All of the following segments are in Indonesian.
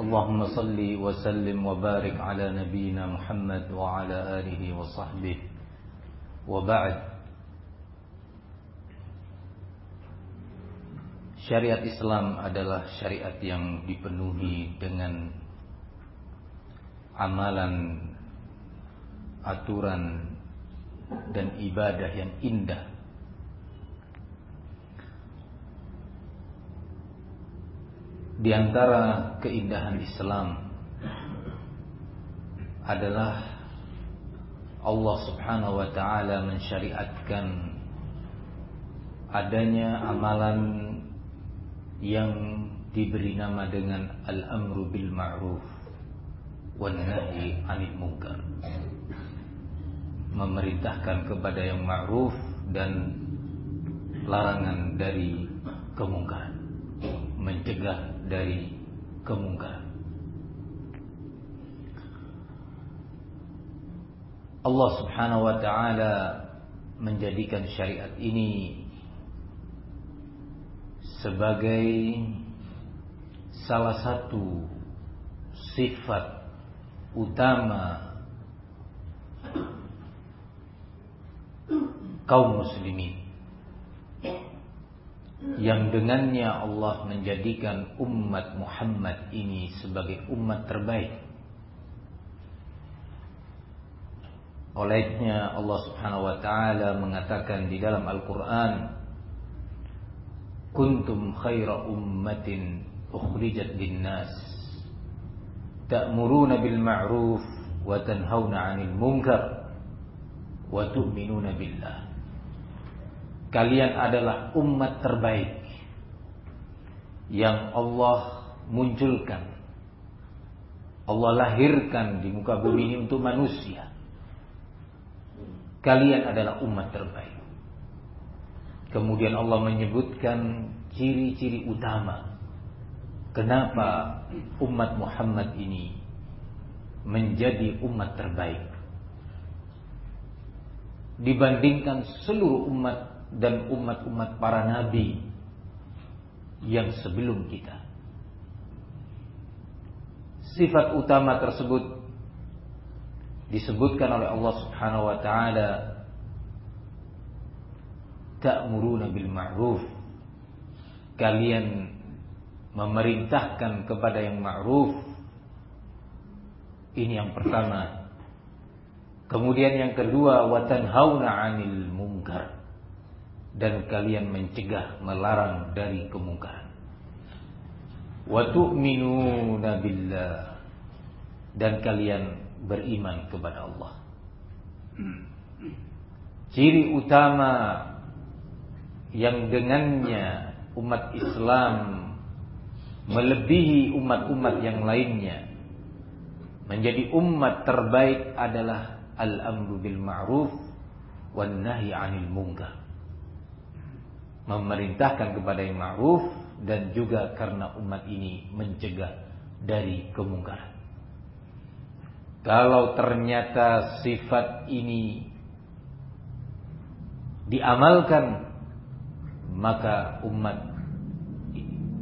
اللهم صل وسلم وبارك على نبينا محمد وعلى آله وصحبه وبعد Syariat Islam adalah syariat yang dipenuhi dengan amalan, aturan, dan ibadah yang indah. Di antara keindahan Islam adalah Allah Subhanahu wa taala mensyariatkan adanya amalan yang diberi nama dengan al-amru bil ma'ruf wan nahi 'anil munkar. Memerintahkan kepada yang ma'ruf dan larangan dari kemungkaran. Mencegah dari kemungkaran. Allah Subhanahu wa taala menjadikan syariat ini sebagai salah satu sifat utama kaum muslimin yang dengannya Allah menjadikan umat Muhammad ini sebagai umat terbaik. Olehnya Allah Subhanahu wa taala mengatakan di dalam Al-Qur'an, "Kuntum khaira ummatin ukhrijat lin-nas ta'muruna bil ma'ruf wa tanhauna 'anil munkar wa tu'minuna billah." Kalian adalah umat terbaik yang Allah munculkan. Allah lahirkan di muka bumi ini untuk manusia. Kalian adalah umat terbaik. Kemudian Allah menyebutkan ciri-ciri utama kenapa umat Muhammad ini menjadi umat terbaik dibandingkan seluruh umat dan umat-umat para nabi yang sebelum kita. Sifat utama tersebut disebutkan oleh Allah Subhanahu wa taala ta'muruna bil ma'ruf. Kalian memerintahkan kepada yang ma'ruf. Ini yang pertama. Kemudian yang kedua wa tanhauna 'anil munkar dan kalian mencegah melarang dari kemungkaran. Wa tu'minuna billah dan kalian beriman kepada Allah. Ciri utama yang dengannya umat Islam melebihi umat-umat yang lainnya menjadi umat terbaik adalah al-amru bil ma'ruf wan nahi 'anil munkar memerintahkan kepada yang ma'ruf dan juga karena umat ini mencegah dari kemungkaran. Kalau ternyata sifat ini diamalkan maka umat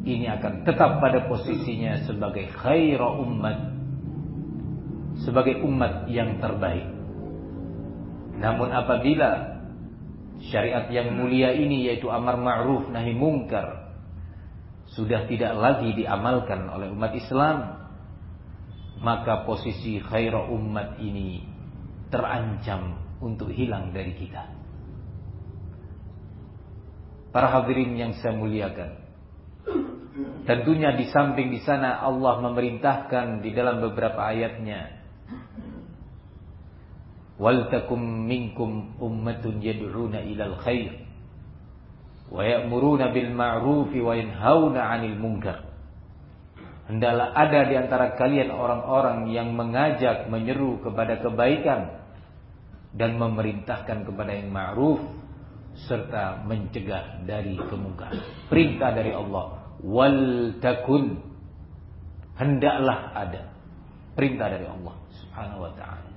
ini akan tetap pada posisinya sebagai khaira ummat sebagai umat yang terbaik. Namun apabila syariat yang mulia ini yaitu amar ma'ruf nahi mungkar sudah tidak lagi diamalkan oleh umat Islam maka posisi khaira umat ini terancam untuk hilang dari kita. Para hadirin yang saya muliakan tentunya di samping di sana Allah memerintahkan di dalam beberapa ayatnya yad'una ilal khair wa ya'muruna bil ma'ruf wa yanhauna 'anil munkar hendaklah ada di antara kalian orang-orang yang mengajak, menyeru kepada kebaikan dan memerintahkan kepada yang ma'ruf serta mencegah dari kemungkaran. Perintah dari Allah, wal takun hendaklah ada perintah dari Allah Subhanahu wa taala.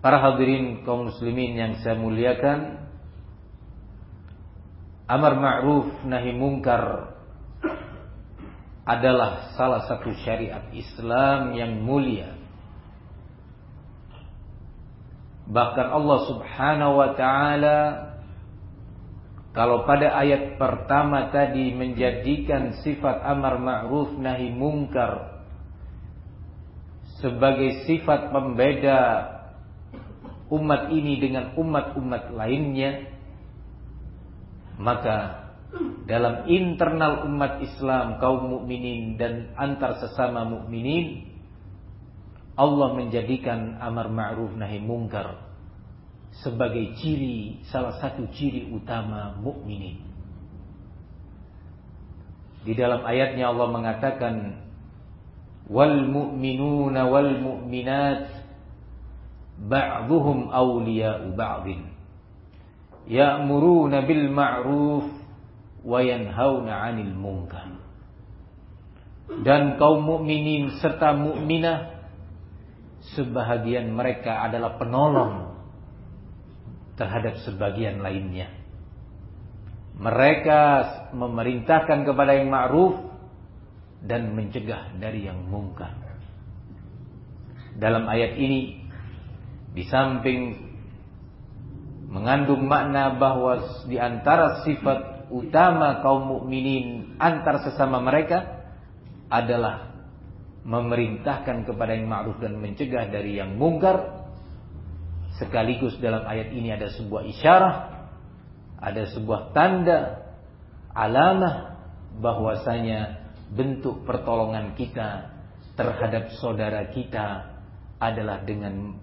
Para hadirin kaum muslimin yang saya muliakan, amar ma'ruf nahi mungkar adalah salah satu syariat Islam yang mulia. Bahkan Allah Subhanahu wa taala kalau pada ayat pertama tadi menjadikan sifat amar ma'ruf nahi mungkar sebagai sifat pembeda umat ini dengan umat-umat lainnya maka dalam internal umat Islam kaum mukminin dan antar sesama mukminin Allah menjadikan amar ma'ruf nahi mungkar sebagai ciri salah satu ciri utama mukminin. Di dalam ayatnya Allah mengatakan wal mu'minuna wal mu'minat ba'dhuhum awliya'u ba'dhin ya'muruna bil ma'ruf wa yanhauna 'anil munkar. Dan kaum mukminin serta mukminah sebahagian mereka adalah penolong terhadap sebagian lainnya. Mereka memerintahkan kepada yang ma'ruf dan mencegah dari yang mungkar. Dalam ayat ini di samping mengandung makna bahwa di antara sifat utama kaum mukminin antar sesama mereka adalah memerintahkan kepada yang ma'ruf dan mencegah dari yang mungkar. Sekaligus dalam ayat ini ada sebuah isyarah ada sebuah tanda alamah bahwasanya bentuk pertolongan kita terhadap saudara kita adalah dengan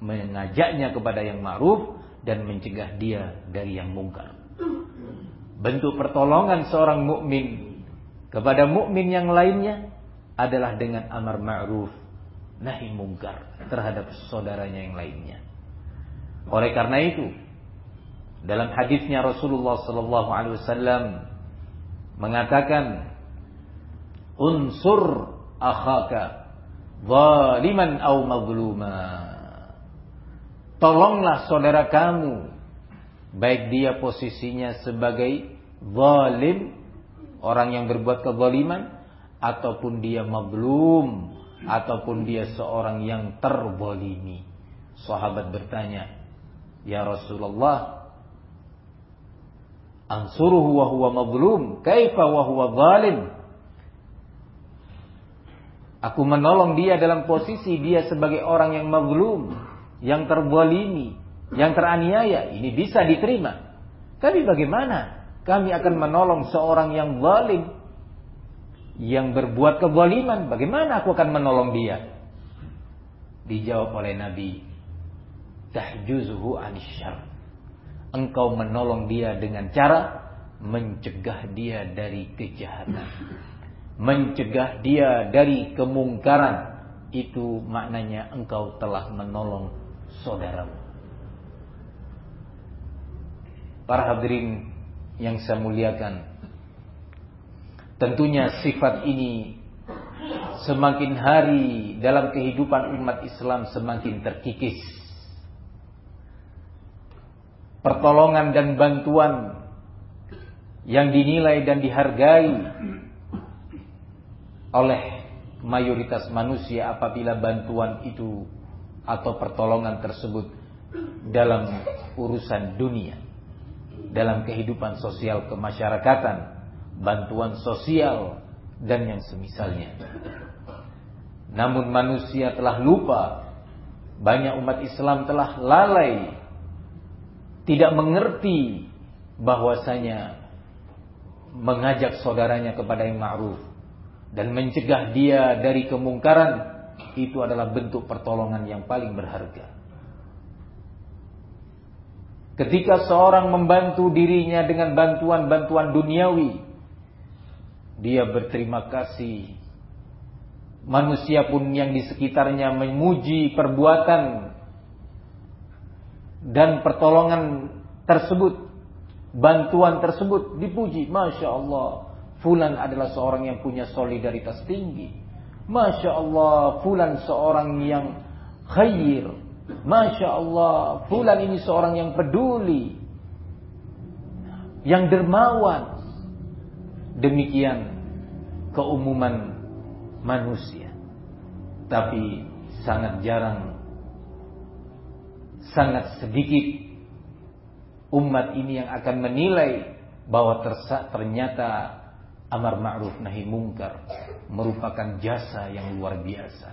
mengajaknya kepada yang ma'ruf dan mencegah dia dari yang mungkar bentuk pertolongan seorang mukmin kepada mukmin yang lainnya adalah dengan amar ma'ruf nahi mungkar terhadap saudaranya yang lainnya. Oleh karena itu, dalam hadisnya Rasulullah sallallahu alaihi wasallam mengatakan unsur akhaka zaliman au mazluma. Tolonglah saudara kamu baik dia posisinya sebagai zalim, orang yang berbuat kezaliman ataupun dia mablum ataupun dia seorang yang terzalimi. Sahabat bertanya, "Ya Rasulullah, ansuruhu wa huwa mazlum, kaifa wa huwa zalim?" Aku menolong dia dalam posisi dia sebagai orang yang mazlum, yang terzalimi, yang teraniaya. Ini bisa diterima. Tapi bagaimana kami akan menolong seorang yang zalim yang berbuat kezaliman. Bagaimana aku akan menolong dia? Dijawab oleh Nabi, tahjuzuhu anisyar. Engkau menolong dia dengan cara mencegah dia dari kejahatan. Mencegah dia dari kemungkaran. Itu maknanya engkau telah menolong saudaramu. Para hadirin yang saya muliakan. Tentunya sifat ini semakin hari dalam kehidupan umat Islam semakin terkikis. Pertolongan dan bantuan yang dinilai dan dihargai oleh mayoritas manusia apabila bantuan itu atau pertolongan tersebut dalam urusan dunia dalam kehidupan sosial kemasyarakatan, bantuan sosial dan yang semisalnya. Namun manusia telah lupa, banyak umat Islam telah lalai, tidak mengerti bahwasanya mengajak saudaranya kepada yang ma'ruf dan mencegah dia dari kemungkaran itu adalah bentuk pertolongan yang paling berharga. Ketika seorang membantu dirinya dengan bantuan-bantuan duniawi, dia berterima kasih. Manusia pun yang di sekitarnya memuji perbuatan dan pertolongan tersebut, bantuan tersebut dipuji. Masya Allah, Fulan adalah seorang yang punya solidaritas tinggi. Masya Allah, Fulan seorang yang khair. Masya Allah, Fulan ini seorang yang peduli. Yang dermawan. Demikian keumuman manusia. Tapi sangat jarang, sangat sedikit umat ini yang akan menilai bahwa ternyata amar ma'ruf nahi mungkar merupakan jasa yang luar biasa.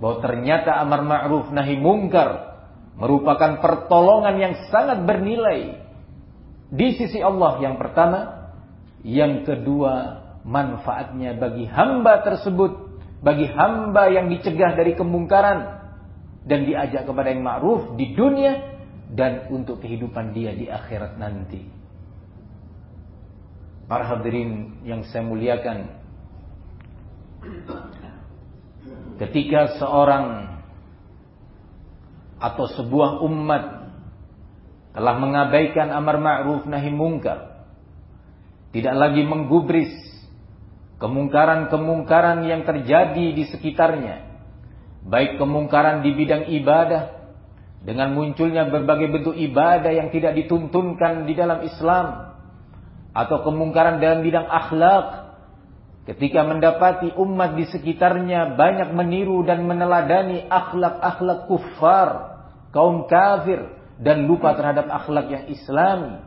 Bahwa ternyata amar ma'ruf nahi mungkar merupakan pertolongan yang sangat bernilai di sisi Allah yang pertama yang kedua, manfaatnya bagi hamba tersebut, bagi hamba yang dicegah dari kemungkaran dan diajak kepada yang ma'ruf di dunia dan untuk kehidupan dia di akhirat nanti. Para hadirin yang saya muliakan, ketika seorang atau sebuah umat telah mengabaikan amar ma'ruf nahi mungkar tidak lagi menggubris kemungkaran-kemungkaran yang terjadi di sekitarnya. Baik kemungkaran di bidang ibadah dengan munculnya berbagai bentuk ibadah yang tidak dituntunkan di dalam Islam atau kemungkaran dalam bidang akhlak. Ketika mendapati umat di sekitarnya banyak meniru dan meneladani akhlak-akhlak kufar kaum kafir dan lupa terhadap akhlak yang islami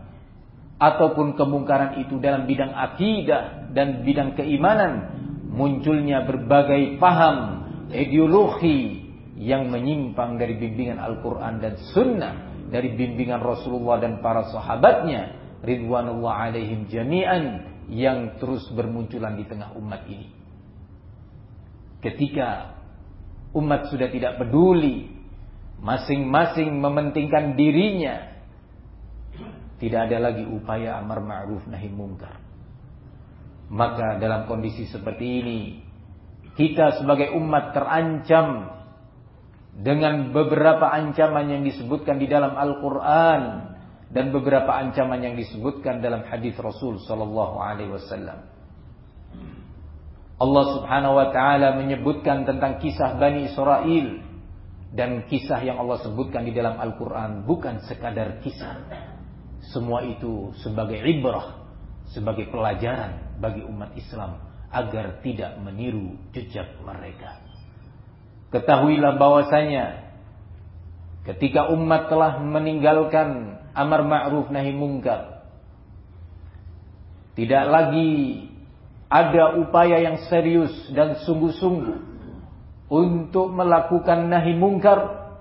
ataupun kemungkaran itu dalam bidang akidah dan bidang keimanan munculnya berbagai paham ideologi yang menyimpang dari bimbingan Al-Quran dan Sunnah dari bimbingan Rasulullah dan para sahabatnya ridwanullah alaihim jami'an yang terus bermunculan di tengah umat ini ketika umat sudah tidak peduli masing-masing mementingkan dirinya tidak ada lagi upaya amar ma'ruf nahi mungkar. Maka dalam kondisi seperti ini, kita sebagai umat terancam dengan beberapa ancaman yang disebutkan di dalam Al-Quran dan beberapa ancaman yang disebutkan dalam hadis Rasul Sallallahu Alaihi Wasallam. Allah Subhanahu Wa Taala menyebutkan tentang kisah Bani Israel dan kisah yang Allah sebutkan di dalam Al-Quran bukan sekadar kisah, semua itu sebagai ibrah, sebagai pelajaran bagi umat Islam agar tidak meniru jejak mereka. Ketahuilah bahwasanya ketika umat telah meninggalkan amar ma'ruf nahi mungkar, tidak lagi ada upaya yang serius dan sungguh-sungguh untuk melakukan nahi mungkar,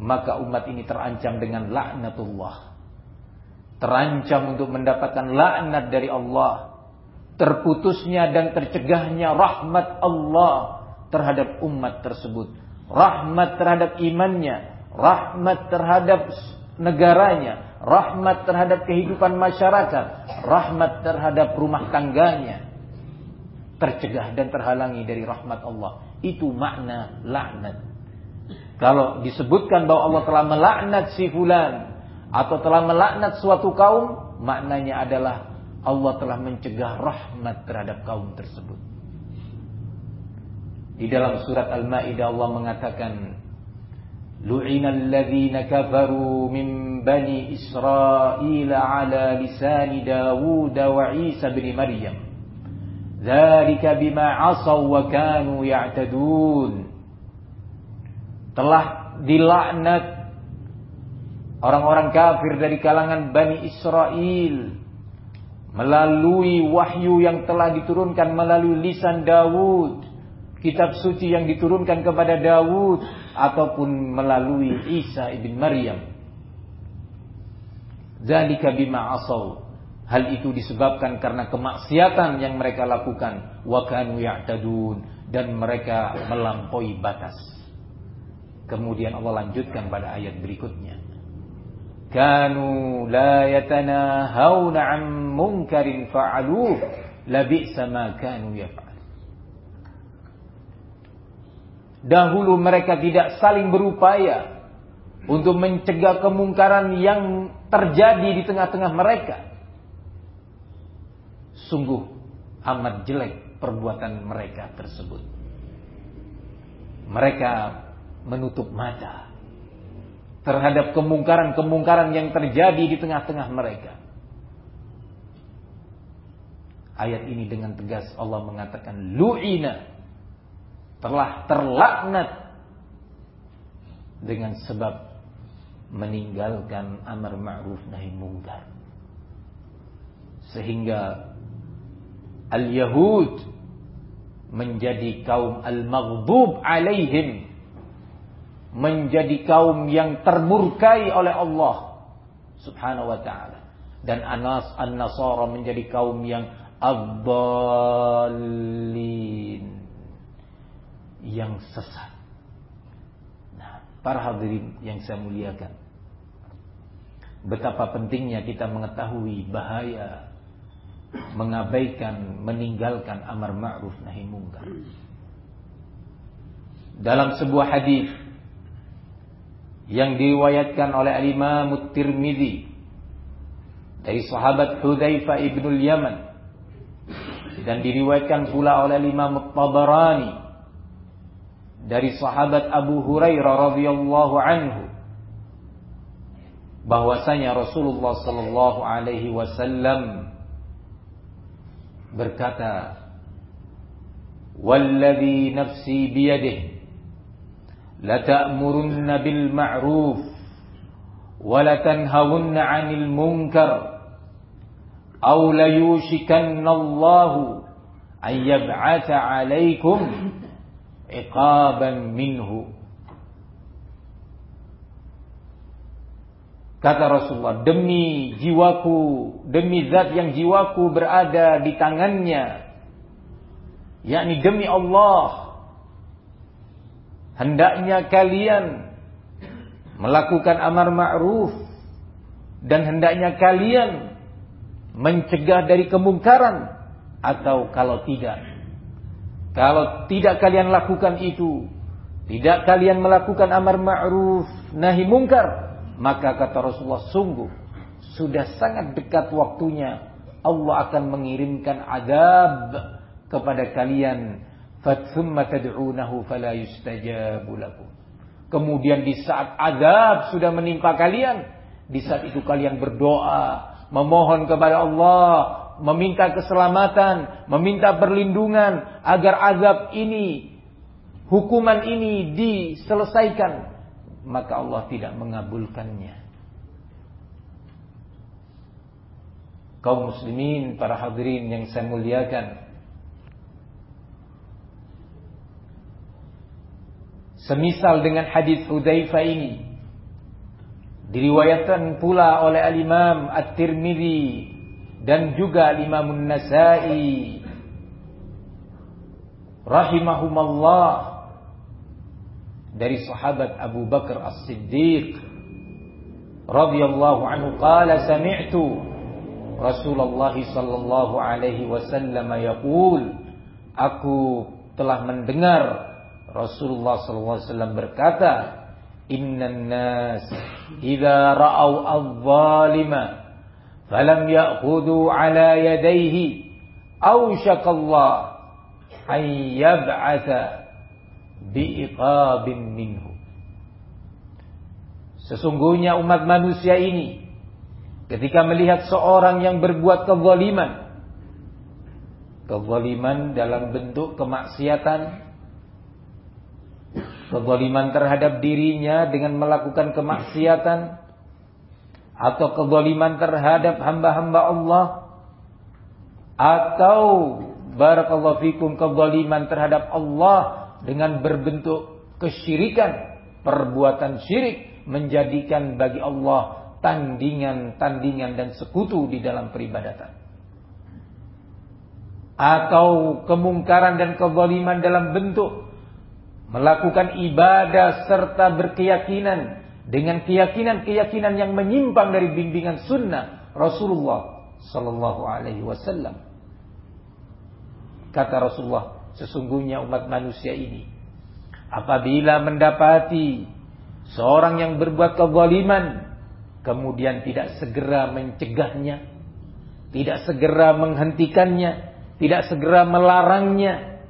maka umat ini terancam dengan laknatullah. Terancam untuk mendapatkan laknat dari Allah, terputusnya dan tercegahnya rahmat Allah terhadap umat tersebut, rahmat terhadap imannya, rahmat terhadap negaranya, rahmat terhadap kehidupan masyarakat, rahmat terhadap rumah tangganya, tercegah dan terhalangi dari rahmat Allah. Itu makna laknat. Kalau disebutkan bahwa Allah telah melaknat si fulan, atau telah melaknat suatu kaum, maknanya adalah Allah telah mencegah rahmat terhadap kaum tersebut. Di dalam surat Al-Maidah Allah mengatakan Kafaru min bani Israel ala lisan Dawud wa Isa bin Maryam. Dzalika bima 'asaw wa kanu ya'tadun. Telah dilaknat orang-orang kafir dari kalangan Bani Israel melalui wahyu yang telah diturunkan melalui lisan Dawud kitab suci yang diturunkan kepada Dawud ataupun melalui Isa ibn Maryam. Zalika bima asau. Hal itu disebabkan karena kemaksiatan yang mereka lakukan. Wa kanu ya'tadun. Dan mereka melampaui batas. Kemudian Allah lanjutkan pada ayat berikutnya. Kanu la yatanahawna an munkarin fa'aluh. Labi'sa ma kanu yaf'al. Dahulu mereka tidak saling berupaya untuk mencegah kemungkaran yang terjadi di tengah-tengah mereka. Sungguh amat jelek perbuatan mereka tersebut. Mereka menutup mata terhadap kemungkaran-kemungkaran yang terjadi di tengah-tengah mereka. Ayat ini dengan tegas Allah mengatakan lu'ina telah terlaknat dengan sebab meninggalkan amar ma'ruf nahi mungkar. Sehingga al-Yahud menjadi kaum al-maghdub alaihim menjadi kaum yang termurkai oleh Allah Subhanahu wa taala dan Anas An-Nasara menjadi kaum yang abdallin yang sesat. Nah, para hadirin yang saya muliakan. Betapa pentingnya kita mengetahui bahaya mengabaikan, meninggalkan amar ma'ruf nahi mungkar. Dalam sebuah hadis yang diriwayatkan oleh Al-Imam Tirmizi dari sahabat Hudzaifah ibn Yaman dan diriwayatkan pula oleh Imam Tabarani dari sahabat Abu Hurairah radhiyallahu anhu bahwasanya Rasulullah sallallahu alaihi wasallam berkata Walladhi nafsi biyadihi لتأمرن بالمعروف ولتنهون عن المنكر أو ليوشكن الله أن يبعث عليكم iqaban minhu. Kata Rasulullah, demi jiwaku, demi zat yang jiwaku berada di tangannya. Yakni demi Allah. Hendaknya kalian melakukan amar ma'ruf. Dan hendaknya kalian mencegah dari kemungkaran. Atau kalau tidak, kalau tidak kalian lakukan itu tidak kalian melakukan amar ma'ruf nahi mungkar maka kata Rasulullah sungguh sudah sangat dekat waktunya Allah akan mengirimkan azab kepada kalian Fathumma tad'unahu fala yustajabu lakum. Kemudian di saat azab sudah menimpa kalian, di saat itu kalian berdoa, memohon kepada Allah, meminta keselamatan, meminta perlindungan agar azab ini, hukuman ini diselesaikan, maka Allah tidak mengabulkannya. Kaum muslimin, para hadirin yang saya muliakan, Semisal dengan hadis Hudzaifah ini. Diriwayatkan pula oleh al-Imam At-Tirmizi dan juga al-Imam An-Nasa'i rahimahumallah dari sahabat Abu Bakar As-Siddiq radhiyallahu anhu qala sami'tu Rasulullah sallallahu alaihi wasallam yaqul aku telah mendengar Rasulullah SAW berkata, Innan nas idza ra'au adh-dhalima falam ya'khudhu ala yadayhi awshakallah an yab'atha bi'iqabin minhu. Sesungguhnya umat manusia ini ketika melihat seorang yang berbuat kezaliman, kezaliman dalam bentuk kemaksiatan, kezaliman terhadap dirinya dengan melakukan kemaksiatan atau kezaliman terhadap hamba-hamba Allah atau barakallahu fikum kezaliman terhadap Allah dengan berbentuk kesyirikan, perbuatan syirik menjadikan bagi Allah tandingan-tandingan dan sekutu di dalam peribadatan. Atau kemungkaran dan kezaliman dalam bentuk melakukan ibadah serta berkeyakinan dengan keyakinan-keyakinan yang menyimpang dari bimbingan sunnah Rasulullah sallallahu alaihi wasallam. Kata Rasulullah, sesungguhnya umat manusia ini apabila mendapati seorang yang berbuat kezaliman kemudian tidak segera mencegahnya, tidak segera menghentikannya, tidak segera melarangnya,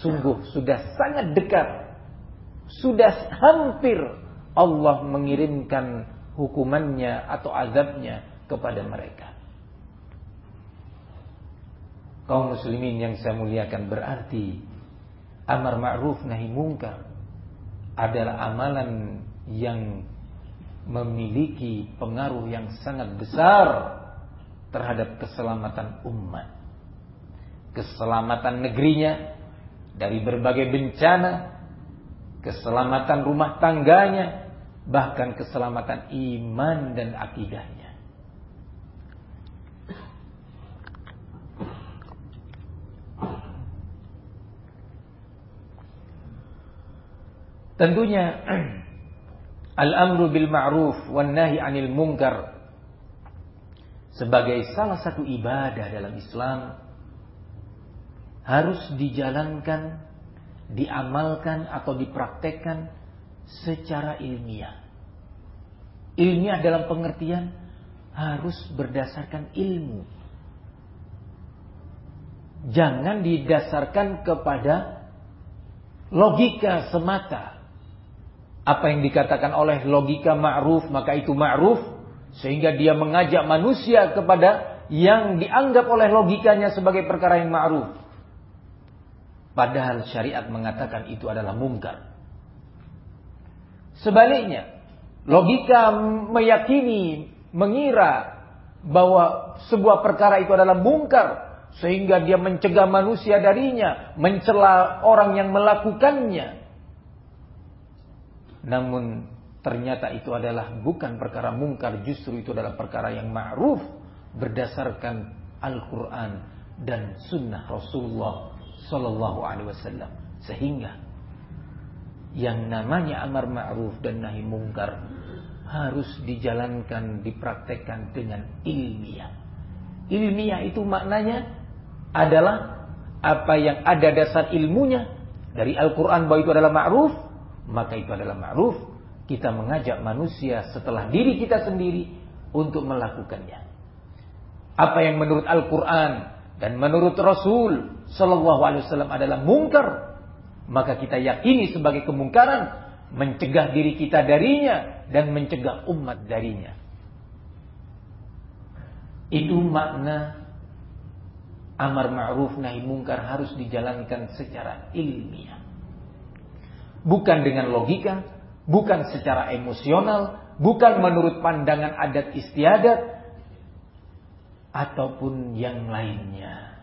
sungguh sudah sangat dekat, sudah hampir Allah mengirimkan hukumannya atau azabnya kepada mereka. Kaum muslimin yang saya muliakan berarti amar ma'ruf nahi mungkar adalah amalan yang memiliki pengaruh yang sangat besar terhadap keselamatan umat. Keselamatan negerinya dari berbagai bencana, keselamatan rumah tangganya, bahkan keselamatan iman dan akidahnya. Tentunya al-amru bil ma'ruf wan nahi 'anil munkar sebagai salah satu ibadah dalam Islam harus dijalankan, diamalkan atau dipraktekkan secara ilmiah. Ilmiah dalam pengertian harus berdasarkan ilmu. Jangan didasarkan kepada logika semata apa yang dikatakan oleh logika ma'ruf maka itu ma'ruf sehingga dia mengajak manusia kepada yang dianggap oleh logikanya sebagai perkara yang ma'ruf. Padahal syariat mengatakan itu adalah mungkar. Sebaliknya, logika meyakini, mengira bahwa sebuah perkara itu adalah mungkar sehingga dia mencegah manusia darinya, mencela orang yang melakukannya, namun ternyata itu adalah bukan perkara mungkar, justru itu adalah perkara yang ma'ruf berdasarkan Al-Quran dan Sunnah Rasulullah Sallallahu Alaihi Wasallam. Sehingga yang namanya amar ma'ruf dan nahi mungkar harus dijalankan, dipraktekkan dengan ilmiah. Ilmiah itu maknanya adalah apa yang ada dasar ilmunya dari Al-Quran bahwa itu adalah ma'ruf maka itu adalah ma'ruf. Kita mengajak manusia setelah diri kita sendiri untuk melakukannya. Apa yang menurut Al-Quran dan menurut Rasul Sallallahu Alaihi Wasallam adalah mungkar, maka kita yakini sebagai kemungkaran, mencegah diri kita darinya dan mencegah umat darinya. Itu makna amar ma'ruf nahi mungkar harus dijalankan secara ilmiah bukan dengan logika, bukan secara emosional, bukan menurut pandangan adat istiadat, ataupun yang lainnya.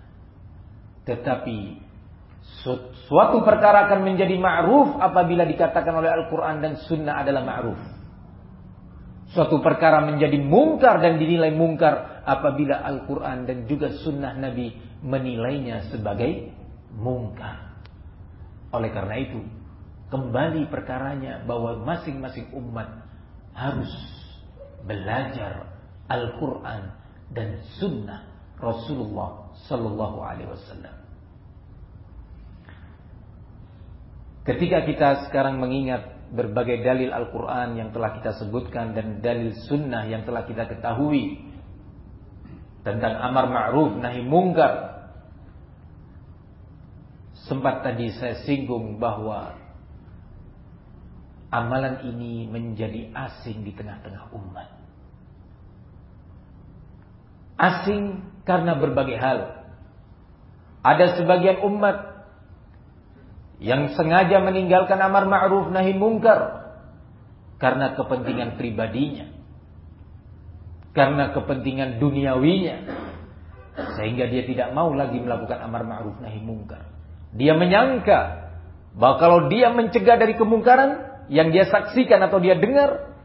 Tetapi suatu perkara akan menjadi ma'ruf apabila dikatakan oleh Al-Quran dan Sunnah adalah ma'ruf. Suatu perkara menjadi mungkar dan dinilai mungkar apabila Al-Quran dan juga Sunnah Nabi menilainya sebagai mungkar. Oleh karena itu, kembali perkaranya bahwa masing-masing umat harus belajar Al-Quran dan Sunnah Rasulullah Sallallahu Alaihi Wasallam. Ketika kita sekarang mengingat berbagai dalil Al-Quran yang telah kita sebutkan dan dalil Sunnah yang telah kita ketahui tentang amar ma'ruf nahi mungkar, sempat tadi saya singgung bahwa amalan ini menjadi asing di tengah-tengah umat. Asing karena berbagai hal. Ada sebagian umat yang sengaja meninggalkan amar ma'ruf nahi mungkar karena kepentingan pribadinya. Karena kepentingan duniawinya. Sehingga dia tidak mau lagi melakukan amar ma'ruf nahi mungkar. Dia menyangka bahwa kalau dia mencegah dari kemungkaran, yang dia saksikan atau dia dengar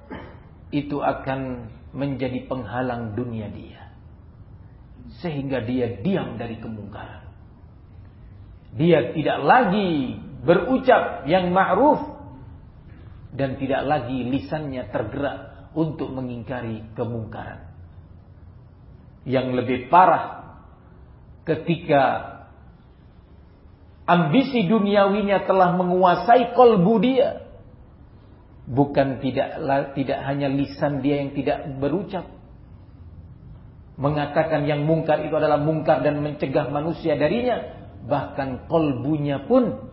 itu akan menjadi penghalang dunia dia sehingga dia diam dari kemungkaran. Dia tidak lagi berucap yang ma'ruf dan tidak lagi lisannya tergerak untuk mengingkari kemungkaran. Yang lebih parah ketika ambisi duniawinya telah menguasai kolbu dia, bukan tidak tidak hanya lisan dia yang tidak berucap, mengatakan yang mungkar itu adalah mungkar dan mencegah manusia darinya, bahkan kolbunya pun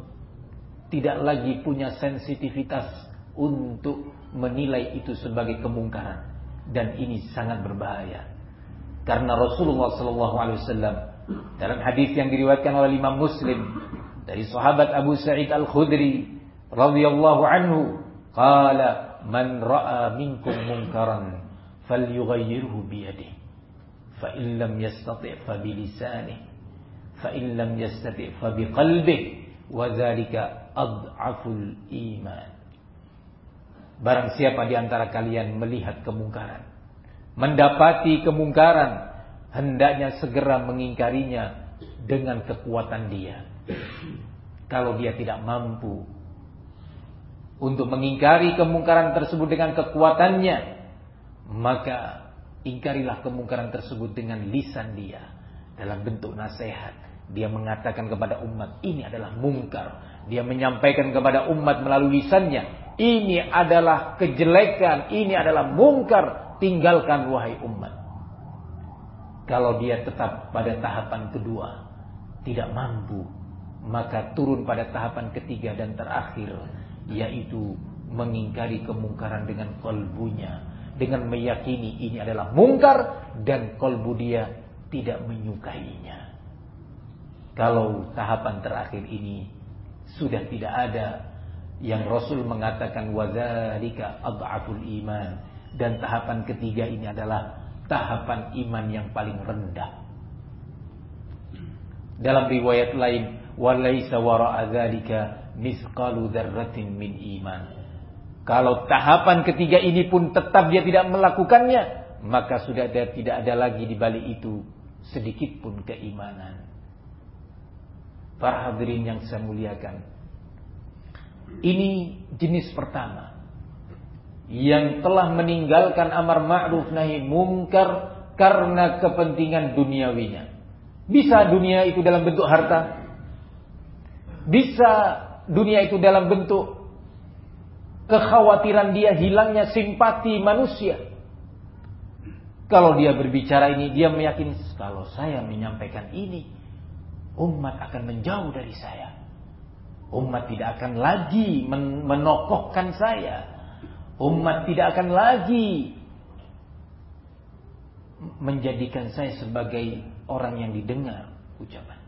tidak lagi punya sensitivitas untuk menilai itu sebagai kemungkaran. Dan ini sangat berbahaya. Karena Rasulullah sallallahu alaihi wasallam dalam hadis yang diriwayatkan oleh Imam Muslim dari sahabat Abu Sa'id Al-Khudri radhiyallahu anhu qala man ra'a minkum munkaran falyughayyirhu bi fa in lam yastati' fa bi qalbihi wa dzalika adhaful iman. Barang siapa di antara kalian melihat kemungkaran, mendapati kemungkaran, hendaknya segera mengingkarinya dengan kekuatan dia. Kalau dia tidak mampu untuk mengingkari kemungkaran tersebut dengan kekuatannya, maka ingkarilah kemungkaran tersebut dengan lisan dia dalam bentuk nasihat. Dia mengatakan kepada umat, ini adalah mungkar. Dia menyampaikan kepada umat melalui lisannya, ini adalah kejelekan, ini adalah mungkar, tinggalkan wahai umat. Kalau dia tetap pada tahapan kedua, tidak mampu, maka turun pada tahapan ketiga dan terakhir, yaitu mengingkari kemungkaran dengan kolbunya, dengan meyakini ini adalah mungkar dan kolbu dia tidak menyukainya. Kalau tahapan terakhir ini sudah tidak ada yang Rasul mengatakan wadzalika adhaful iman dan tahapan ketiga ini adalah tahapan iman yang paling rendah. Dalam riwayat lain walaisa wara'a dzalika misqalu dzarratin min iman. Kalau tahapan ketiga ini pun tetap dia tidak melakukannya, maka sudah ada, tidak ada lagi di balik itu sedikit pun keimanan. Para hadirin yang saya muliakan. Ini jenis pertama. Yang telah meninggalkan amar ma'ruf nahi mungkar karena kepentingan duniawinya. Bisa dunia itu dalam bentuk harta. Bisa dunia itu dalam bentuk kekhawatiran dia hilangnya simpati manusia. Kalau dia berbicara ini, dia meyakini kalau saya menyampaikan ini, umat akan menjauh dari saya. Umat tidak akan lagi menokohkan saya. Umat tidak akan lagi menjadikan saya sebagai orang yang didengar ucapan.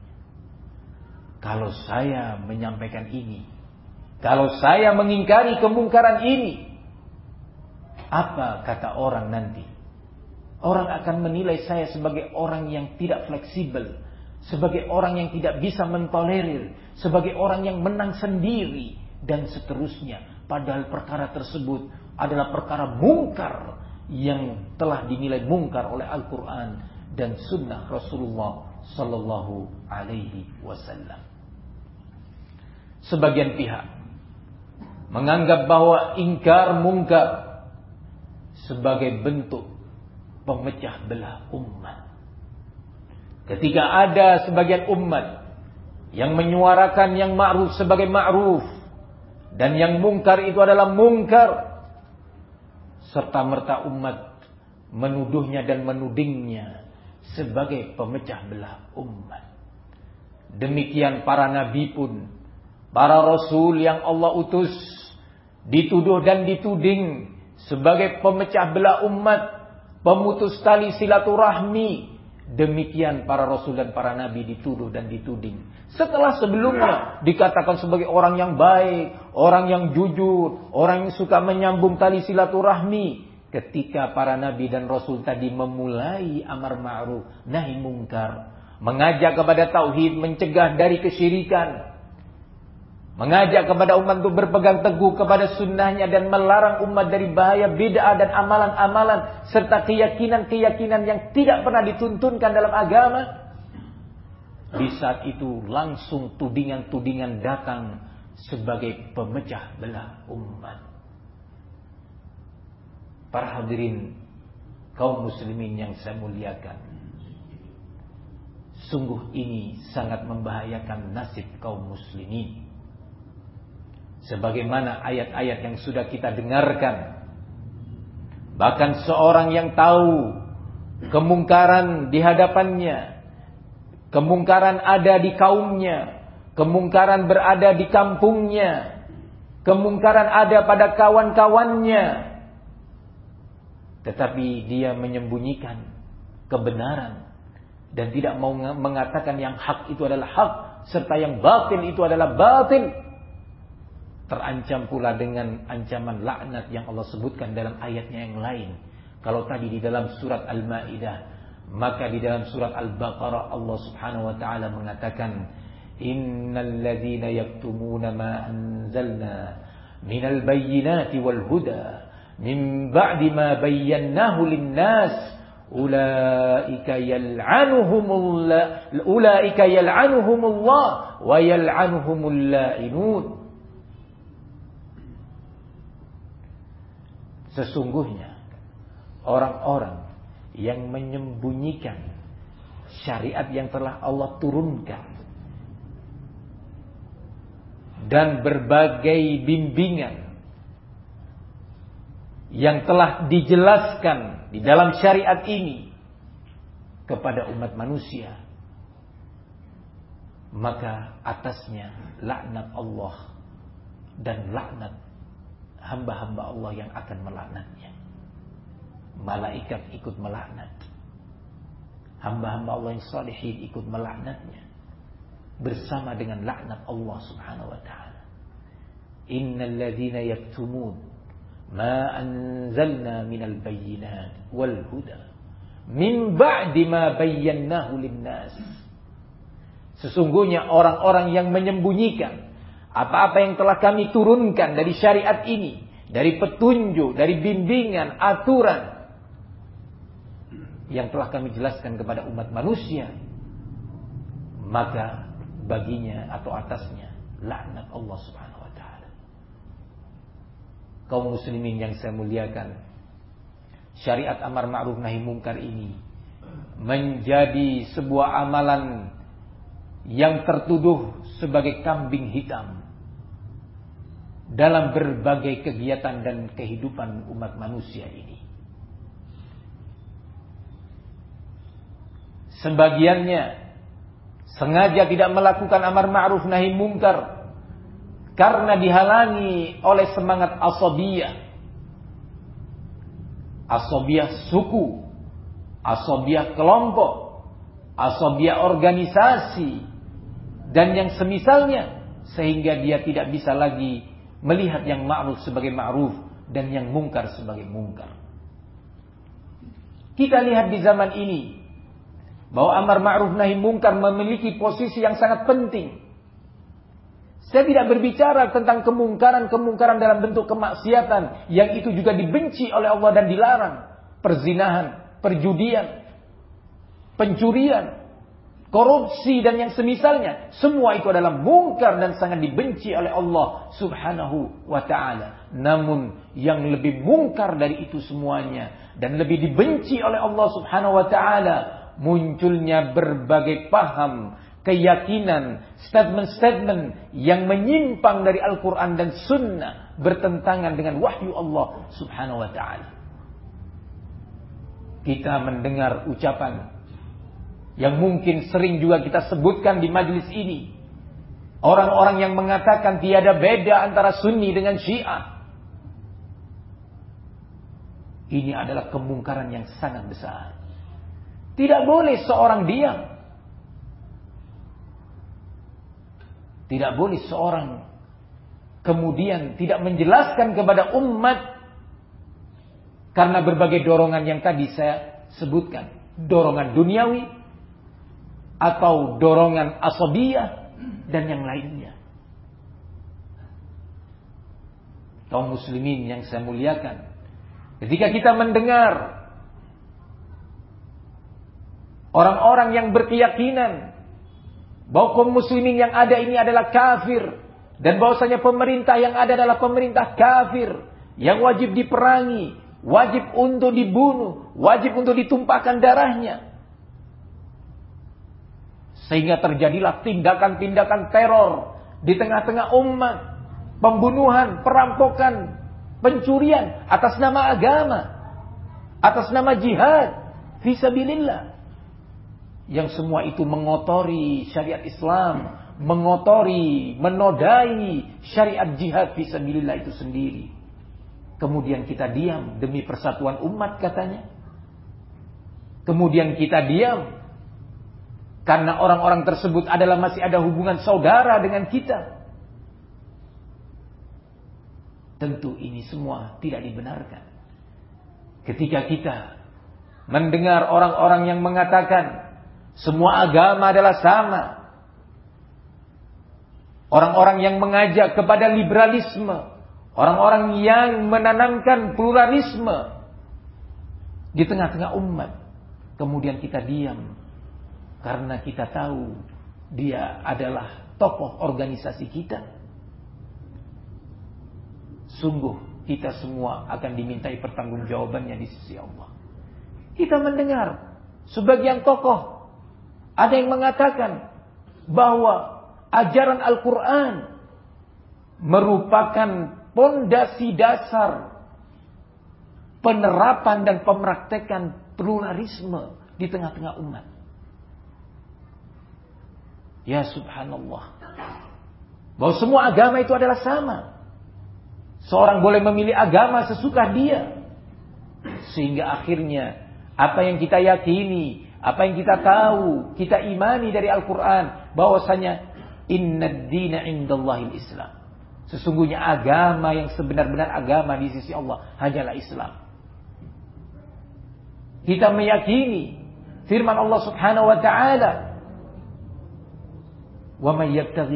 Kalau saya menyampaikan ini, kalau saya mengingkari kemungkaran ini, apa kata orang nanti? Orang akan menilai saya sebagai orang yang tidak fleksibel, sebagai orang yang tidak bisa mentolerir, sebagai orang yang menang sendiri dan seterusnya. Padahal perkara tersebut adalah perkara mungkar yang telah dinilai mungkar oleh Al-Quran dan Sunnah Rasulullah Sallallahu Alaihi Wasallam. Sebagian pihak menganggap bahwa ingkar mungkar sebagai bentuk pemecah belah umat. Ketika ada sebagian umat yang menyuarakan yang ma'ruf sebagai ma'ruf dan yang mungkar itu adalah mungkar serta merta umat menuduhnya dan menudingnya sebagai pemecah belah umat. Demikian para nabi pun, para rasul yang Allah utus dituduh dan dituding sebagai pemecah belah umat, pemutus tali silaturahmi, Demikian para rasul dan para nabi dituduh dan dituding. Setelah sebelumnya dikatakan sebagai orang yang baik, orang yang jujur, orang yang suka menyambung tali silaturahmi. Ketika para nabi dan rasul tadi memulai amar ma'ruf nahi mungkar, mengajak kepada tauhid, mencegah dari kesyirikan, Mengajak kepada umat untuk berpegang teguh kepada sunnahnya dan melarang umat dari bahaya bid'ah dan amalan-amalan serta keyakinan-keyakinan yang tidak pernah dituntunkan dalam agama. Di saat itu langsung tudingan-tudingan datang sebagai pemecah belah umat. Para hadirin kaum muslimin yang saya muliakan. Sungguh ini sangat membahayakan nasib kaum muslimin. Sebagaimana ayat-ayat yang sudah kita dengarkan. Bahkan seorang yang tahu kemungkaran di hadapannya. Kemungkaran ada di kaumnya. Kemungkaran berada di kampungnya. Kemungkaran ada pada kawan-kawannya. Tetapi dia menyembunyikan kebenaran dan tidak mau mengatakan yang hak itu adalah hak serta yang batil itu adalah batil terancam pula dengan ancaman laknat yang Allah sebutkan dalam ayatnya yang lain. Kalau tadi di dalam surat Al-Maidah maka di dalam surat Al-Baqarah Allah Subhanahu wa taala mengatakan innal ladzina yaktumuna ma anzalna minal bayyinati wal huda min ba'di ma bayyanahu lin-nas ulaika yal'anuhumullah ulaika yal'anuhumullah wa yal'anuhumul la'inun Sesungguhnya orang-orang yang menyembunyikan syariat yang telah Allah turunkan dan berbagai bimbingan yang telah dijelaskan di dalam syariat ini kepada umat manusia maka atasnya laknat Allah dan laknat hamba-hamba Allah yang akan melaknatnya. Malaikat ikut melaknat. Hamba-hamba Allah yang salihin ikut melaknatnya. Bersama dengan laknat Allah Subhanahu wa taala. Innal ladzina yaktumun. Ma anzalna minal bayyinat wal huda. Min ba'di ma bayyanahu linnas. Sesungguhnya orang-orang yang menyembunyikan apa-apa yang telah kami turunkan dari syariat ini, dari petunjuk, dari bimbingan, aturan yang telah kami jelaskan kepada umat manusia, maka baginya atau atasnya laknat Allah Subhanahu kaum muslimin yang saya muliakan. Syariat amar ma'ruf nahi mungkar ini menjadi sebuah amalan yang tertuduh sebagai kambing hitam dalam berbagai kegiatan dan kehidupan umat manusia ini. Sebagiannya sengaja tidak melakukan amar ma'ruf nahi mungkar karena dihalangi oleh semangat asobiyah. Asobiyah suku, asobiyah kelompok, asobiyah organisasi, dan yang semisalnya sehingga dia tidak bisa lagi melihat yang ma'ruf sebagai ma'ruf dan yang mungkar sebagai mungkar. Kita lihat di zaman ini bahwa amar ma'ruf nahi mungkar memiliki posisi yang sangat penting saya tidak berbicara tentang kemungkaran-kemungkaran dalam bentuk kemaksiatan yang itu juga dibenci oleh Allah dan dilarang. Perzinahan, perjudian, pencurian, korupsi dan yang semisalnya. Semua itu adalah mungkar dan sangat dibenci oleh Allah subhanahu wa ta'ala. Namun yang lebih mungkar dari itu semuanya dan lebih dibenci oleh Allah subhanahu wa ta'ala munculnya berbagai paham keyakinan, statement-statement yang menyimpang dari Al-Quran dan Sunnah bertentangan dengan wahyu Allah Subhanahu Wa Taala. Kita mendengar ucapan yang mungkin sering juga kita sebutkan di majelis ini. Orang-orang yang mengatakan tiada beda antara Sunni dengan Syiah. Ini adalah kemungkaran yang sangat besar. Tidak boleh seorang diam Tidak boleh seorang kemudian tidak menjelaskan kepada umat karena berbagai dorongan yang tadi saya sebutkan. Dorongan duniawi atau dorongan asabiyah dan yang lainnya. Kaum muslimin yang saya muliakan. Ketika kita mendengar orang-orang yang berkeyakinan bahwa kaum muslimin yang ada ini adalah kafir dan bahwasanya pemerintah yang ada adalah pemerintah kafir yang wajib diperangi, wajib untuk dibunuh, wajib untuk ditumpahkan darahnya. Sehingga terjadilah tindakan-tindakan teror di tengah-tengah umat. Pembunuhan, perampokan, pencurian atas nama agama. Atas nama jihad. Fisabilillah. Yang semua itu mengotori syariat Islam. Mengotori, menodai syariat jihad fisabilillah itu sendiri. Kemudian kita diam demi persatuan umat katanya. Kemudian kita diam karena orang-orang tersebut adalah masih ada hubungan saudara dengan kita. Tentu ini semua tidak dibenarkan. Ketika kita mendengar orang-orang yang mengatakan semua agama adalah sama. Orang-orang yang mengajak kepada liberalisme, Orang-orang yang menanamkan pluralisme di tengah-tengah umat. Kemudian kita diam karena kita tahu dia adalah tokoh organisasi kita. Sungguh kita semua akan dimintai pertanggungjawabannya di sisi Allah. Kita mendengar sebagian tokoh ada yang mengatakan bahwa ajaran Al-Quran merupakan pondasi dasar penerapan dan pemraktekan pluralisme di tengah-tengah umat. Ya subhanallah. Bahwa semua agama itu adalah sama. Seorang boleh memilih agama sesuka dia. Sehingga akhirnya apa yang kita yakini, apa yang kita tahu, kita imani dari Al-Quran. bahwasanya inna dina indallahil islam. Sesungguhnya agama yang sebenar-benar agama di sisi Allah hanyalah Islam. Kita meyakini firman Allah Subhanahu wa taala, "Wa may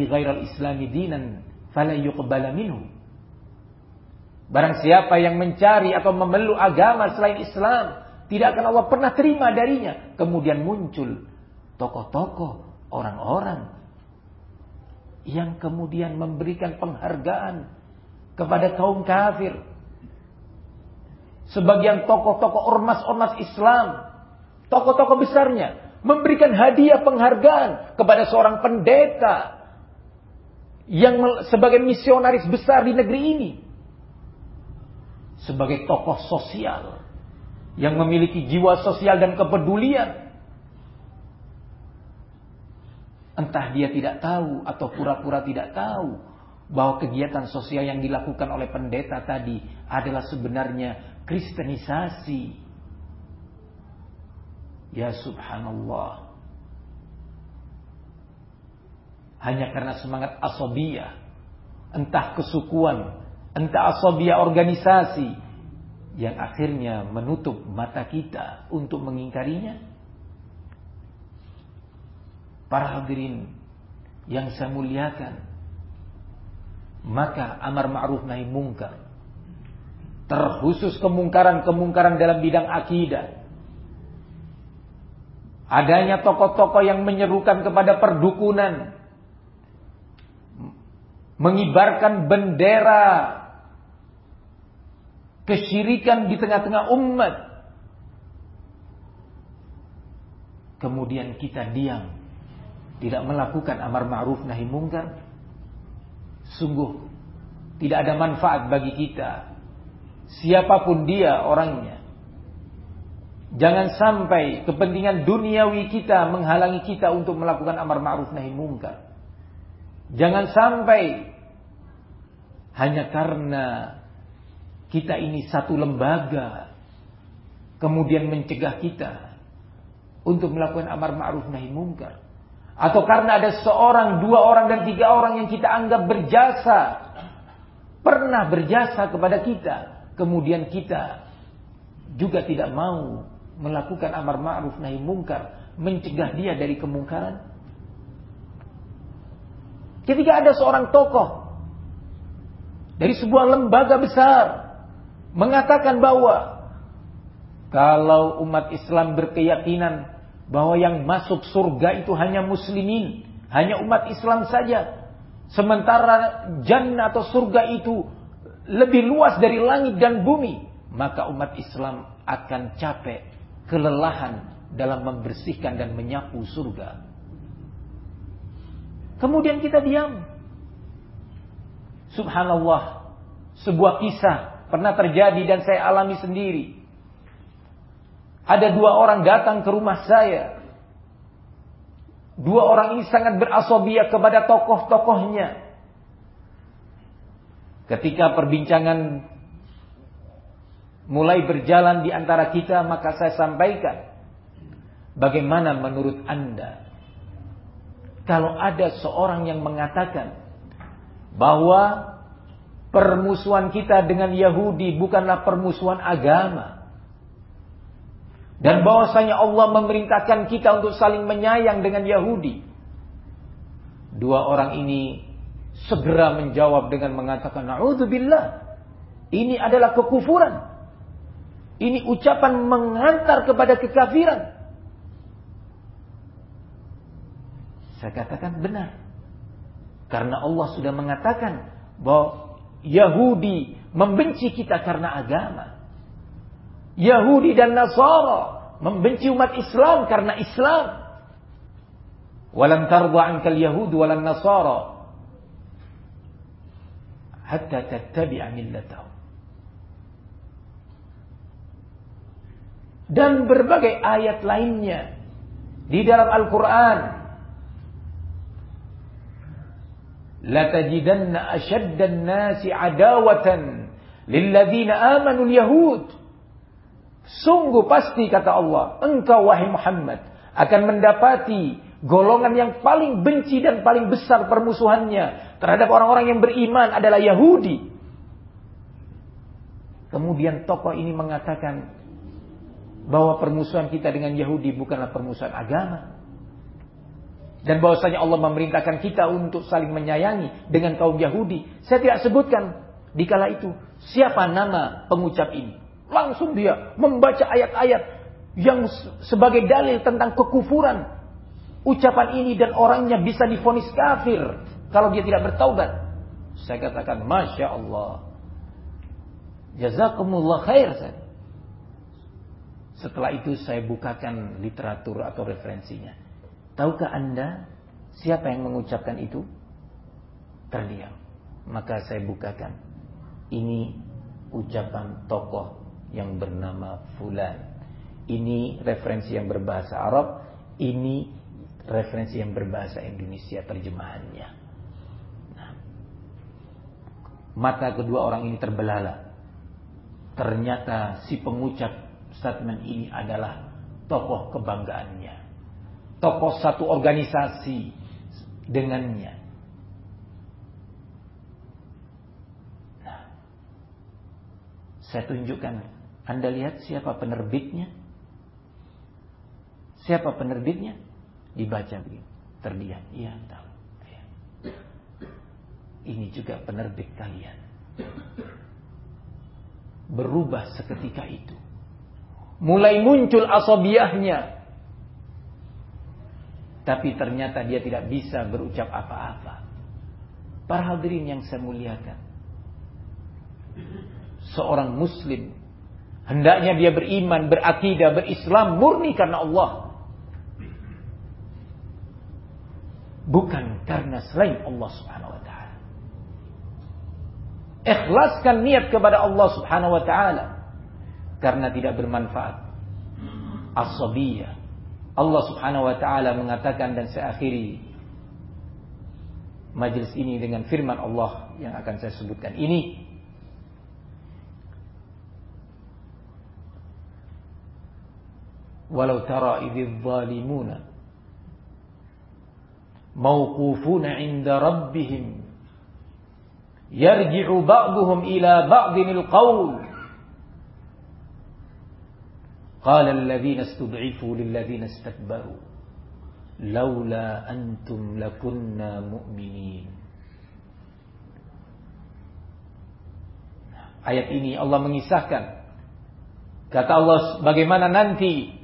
ghairal islami dinan falan yuqbala minhu." Barang siapa yang mencari atau memeluk agama selain Islam, tidak akan Allah pernah terima darinya. Kemudian muncul tokoh-tokoh, orang-orang yang kemudian memberikan penghargaan kepada kaum kafir. Sebagian tokoh-tokoh ormas-ormas Islam, tokoh-tokoh besarnya memberikan hadiah penghargaan kepada seorang pendeta yang sebagai misionaris besar di negeri ini. Sebagai tokoh sosial yang memiliki jiwa sosial dan kepedulian Entah dia tidak tahu atau pura-pura tidak tahu bahwa kegiatan sosial yang dilakukan oleh pendeta tadi adalah sebenarnya kristenisasi. Ya subhanallah. Hanya karena semangat asobia, entah kesukuan, entah asobia organisasi yang akhirnya menutup mata kita untuk mengingkarinya. Para hadirin yang saya muliakan. Maka amar ma'ruf nahi mungkar. Terkhusus kemungkaran-kemungkaran dalam bidang akidah. Adanya tokoh-tokoh yang menyerukan kepada perdukunan. Mengibarkan bendera kesyirikan di tengah-tengah umat. Kemudian kita diam tidak melakukan amar ma'ruf nahi mungkar, sungguh tidak ada manfaat bagi kita. Siapa pun dia orangnya. Jangan sampai kepentingan duniawi kita menghalangi kita untuk melakukan amar ma'ruf nahi mungkar. Jangan sampai hanya karena kita ini satu lembaga kemudian mencegah kita untuk melakukan amar ma'ruf nahi mungkar. Atau karena ada seorang, dua orang, dan tiga orang yang kita anggap berjasa. Pernah berjasa kepada kita. Kemudian kita juga tidak mau melakukan amar ma'ruf nahi mungkar. Mencegah dia dari kemungkaran. Ketika ada seorang tokoh dari sebuah lembaga besar mengatakan bahwa kalau umat Islam berkeyakinan bahwa yang masuk surga itu hanya muslimin, hanya umat Islam saja. Sementara jannah atau surga itu lebih luas dari langit dan bumi, maka umat Islam akan capek, kelelahan dalam membersihkan dan menyapu surga. Kemudian kita diam. Subhanallah. Sebuah kisah pernah terjadi dan saya alami sendiri. Ada dua orang datang ke rumah saya. Dua orang ini sangat berasobiah kepada tokoh-tokohnya. Ketika perbincangan mulai berjalan di antara kita, maka saya sampaikan. Bagaimana menurut Anda? Kalau ada seorang yang mengatakan bahwa permusuhan kita dengan Yahudi bukanlah permusuhan agama. Dan bahwasanya Allah memerintahkan kita untuk saling menyayang dengan Yahudi. Dua orang ini segera menjawab dengan mengatakan naudzubillah ini adalah kekufuran ini ucapan mengantar kepada kekafiran. Saya katakan benar. Karena Allah sudah mengatakan bahwa Yahudi membenci kita karena agama. Yahudi dan Nasara membenci umat Islam karena Islam. Walan tarda ankal yahud walan nasara hatta tattabi'a millatahu. Dan berbagai ayat lainnya di dalam Al-Qur'an la tajidanna ashaddan nasi adawatan lilladzina amanu yahud Sungguh pasti kata Allah, engkau wahai Muhammad akan mendapati golongan yang paling benci dan paling besar permusuhannya terhadap orang-orang yang beriman adalah Yahudi. Kemudian tokoh ini mengatakan bahwa permusuhan kita dengan Yahudi bukanlah permusuhan agama. Dan bahwasanya Allah memerintahkan kita untuk saling menyayangi dengan kaum Yahudi. Saya tidak sebutkan di kala itu siapa nama pengucap ini. Langsung dia membaca ayat-ayat yang sebagai dalil tentang kekufuran ucapan ini dan orangnya bisa difonis kafir kalau dia tidak bertaubat. Saya katakan, Masya Allah. Jazakumullah khair. Setelah itu saya bukakan literatur atau referensinya. Tahukah anda siapa yang mengucapkan itu? Terdiam. Maka saya bukakan. Ini ucapan tokoh yang bernama Fulan. Ini referensi yang berbahasa Arab. Ini referensi yang berbahasa Indonesia terjemahannya. Nah, mata kedua orang ini terbelalak. Ternyata si pengucap statement ini adalah tokoh kebanggaannya. Tokoh satu organisasi dengannya. Nah, saya tunjukkan. Anda lihat siapa penerbitnya? Siapa penerbitnya? Dibaca begitu. Terdiam. Iya tahu. Ya. Ini juga penerbit kalian. Berubah seketika itu. Mulai muncul asobiahnya. Tapi ternyata dia tidak bisa berucap apa-apa. Para hadirin yang saya muliakan. Seorang muslim. Hendaknya dia beriman, berakidah, berislam murni karena Allah. bukan karena selain Allah Subhanahu wa taala. Ikhlaskan niat kepada Allah Subhanahu wa taala karena tidak bermanfaat. Asabiyah. Allah Subhanahu wa taala mengatakan dan saya akhiri majlis ini dengan firman Allah yang akan saya sebutkan ini Walau tara idh zalimuna mawqufuna 'inda rabbihim yarji'u ba'duhum ila ba'din al-qawl قال الذين استضعفوا للذين استكبروا لولا أنتم لكنا مؤمنين Ayat ini Allah mengisahkan kata Allah bagaimana nanti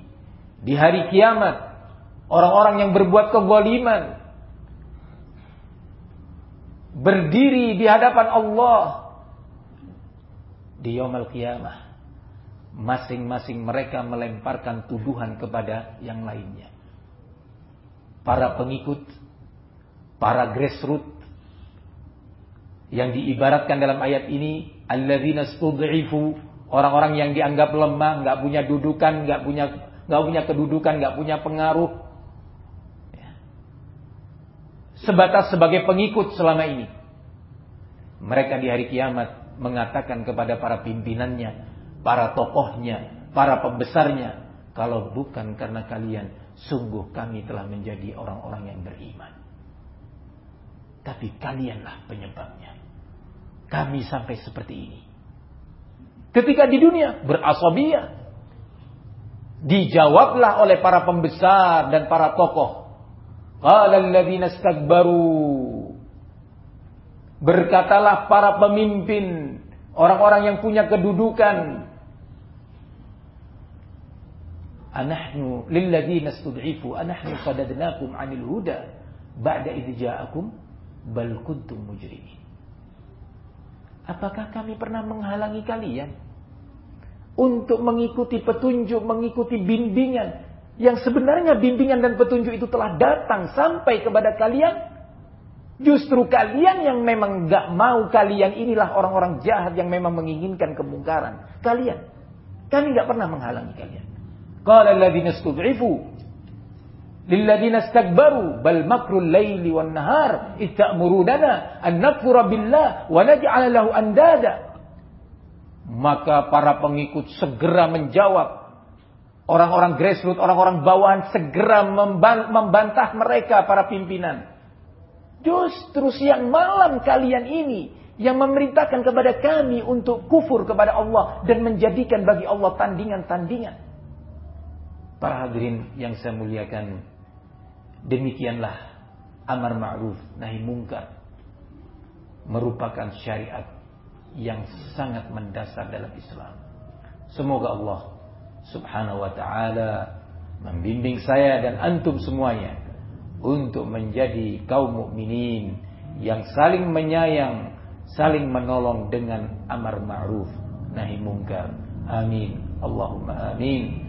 di hari kiamat orang-orang yang berbuat kezaliman berdiri di hadapan Allah di yaumul qiyamah masing-masing mereka melemparkan tuduhan kepada yang lainnya para pengikut para grassroots yang diibaratkan dalam ayat ini alladzina stud'ifu orang-orang yang dianggap lemah, nggak punya dudukan, nggak punya nggak punya kedudukan, nggak punya pengaruh. Sebatas sebagai pengikut selama ini. Mereka di hari kiamat mengatakan kepada para pimpinannya, para tokohnya, para pembesarnya, kalau bukan karena kalian, sungguh kami telah menjadi orang-orang yang beriman. Tapi kalianlah penyebabnya. Kami sampai seperti ini. Ketika di dunia berasabiyah. Dijawablah oleh para pembesar dan para tokoh. Alladziina istakbaru. Berkatalah para pemimpin, orang-orang yang punya kedudukan. Anahnu lilladzina istud'ifu anahnu sadadnakum 'anil huda ba'da idh ja'akum bal kuntum mujrimin. Apakah kami pernah menghalangi kalian untuk mengikuti petunjuk, mengikuti bimbingan yang sebenarnya bimbingan dan petunjuk itu telah datang sampai kepada kalian? Justru kalian yang memang gak mau kalian inilah orang-orang jahat yang memang menginginkan kemungkaran. Kalian. Kami gak pernah menghalangi kalian. Qala alladhina istud'ifu istakbaru bal makrul laili wan nahar ittamurunana an nakfura billah wa naj'ala lahu andada. Maka para pengikut segera menjawab. Orang-orang grassroots orang-orang bawahan segera membantah mereka para pimpinan. Justru siang malam kalian ini yang memerintahkan kepada kami untuk kufur kepada Allah dan menjadikan bagi Allah tandingan-tandingan. Para hadirin yang saya muliakan, Demikianlah amar ma'ruf nahi mungkar merupakan syariat yang sangat mendasar dalam Islam. Semoga Allah Subhanahu wa taala membimbing saya dan antum semuanya untuk menjadi kaum mukminin yang saling menyayang, saling menolong dengan amar ma'ruf nahi mungkar. Amin. Allahumma amin.